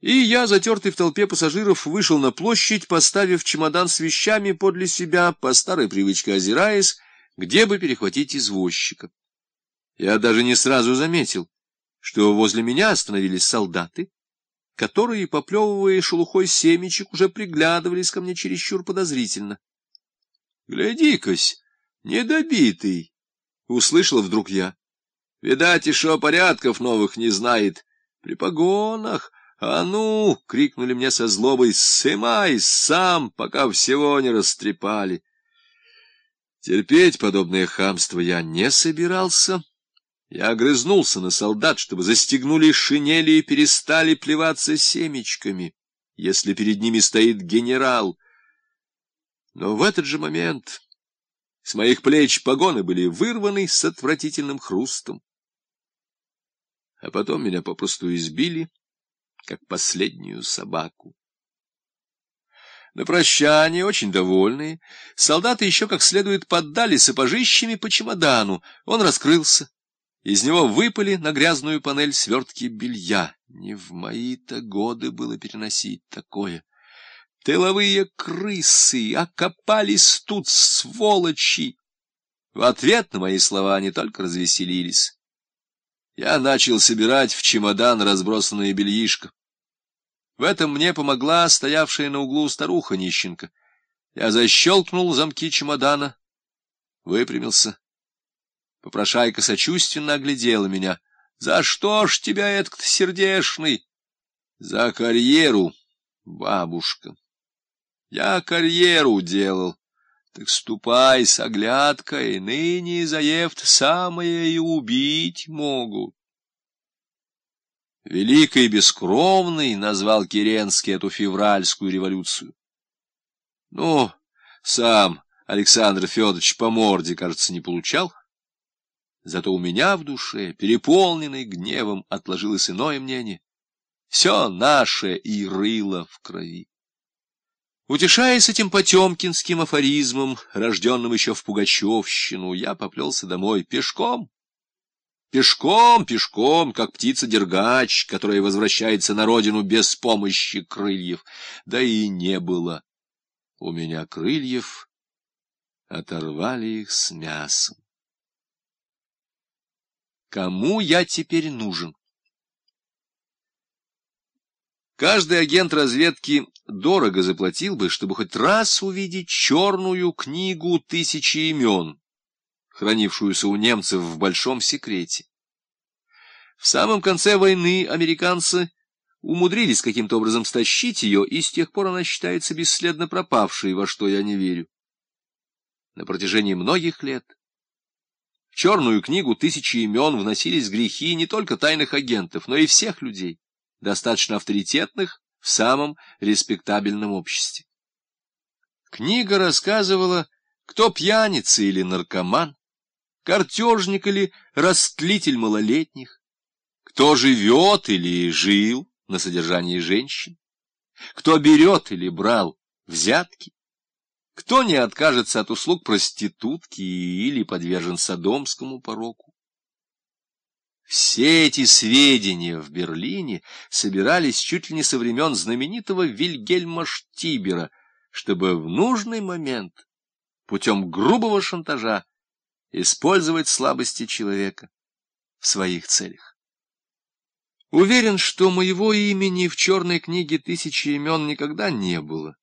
и я, затертый в толпе пассажиров, вышел на площадь, поставив чемодан с вещами подле себя, по старой привычке озираясь, где бы перехватить извозчика. Я даже не сразу заметил, что возле меня остановились солдаты, которые, поплевывая шелухой семечек, уже приглядывались ко мне чересчур подозрительно. — Гляди-кась, недобитый! — услышал вдруг я. — Видать, еще порядков новых не знает. При погонах. А ну! — крикнули мне со злобой. — Сымай сам, пока всего не растрепали. Терпеть подобное хамство я не собирался. Я огрызнулся на солдат, чтобы застегнули шинели и перестали плеваться семечками, если перед ними стоит генерал. Но в этот же момент с моих плеч погоны были вырваны с отвратительным хрустом. А потом меня попросту избили, как последнюю собаку. На прощание, очень довольные, солдаты еще как следует поддали сапожищами по чемодану. Он раскрылся. Из него выпали на грязную панель свертки белья. Не в мои-то годы было переносить такое. Тыловые крысы окопались тут, сволочи! В ответ на мои слова они только развеселились. Я начал собирать в чемодан разбросанное бельишко. В этом мне помогла стоявшая на углу старуха-нищенка. Я защелкнул замки чемодана, выпрямился. Попрошайка сочувственно оглядела меня. — За что ж тебя, этот сердешный? — За карьеру, бабушка. Я карьеру делал. Так ступай с оглядкой, ныне заевт самое и убить могут. Великий бескровный назвал Керенский эту февральскую революцию. Ну, сам Александр Федорович по морде, кажется, не получал. Зато у меня в душе, переполненной гневом, отложилось иное мнение. Все наше и рыло в крови. Утешаясь этим потемкинским афоризмом, рожденным еще в Пугачевщину, я поплелся домой пешком. Пешком, пешком, как птица-дергач, которая возвращается на родину без помощи крыльев. Да и не было у меня крыльев, оторвали их с мясом. Кому я теперь нужен? Каждый агент разведки дорого заплатил бы, чтобы хоть раз увидеть черную книгу тысячи имен, хранившуюся у немцев в большом секрете. В самом конце войны американцы умудрились каким-то образом стащить ее, и с тех пор она считается бесследно пропавшей, во что я не верю. На протяжении многих лет в черную книгу тысячи имен вносились грехи не только тайных агентов, но и всех людей, достаточно авторитетных в самом респектабельном обществе. Книга рассказывала, кто пьяница или наркоман, картежник или растлитель малолетних, кто живет или жил на содержании женщин, кто берет или брал взятки, кто не откажется от услуг проститутки или подвержен садомскому пороку? Все эти сведения в Берлине собирались чуть ли не со времен знаменитого Вильгельма Штибера, чтобы в нужный момент путем грубого шантажа использовать слабости человека в своих целях. Уверен, что моего имени в черной книге тысячи имен никогда не было.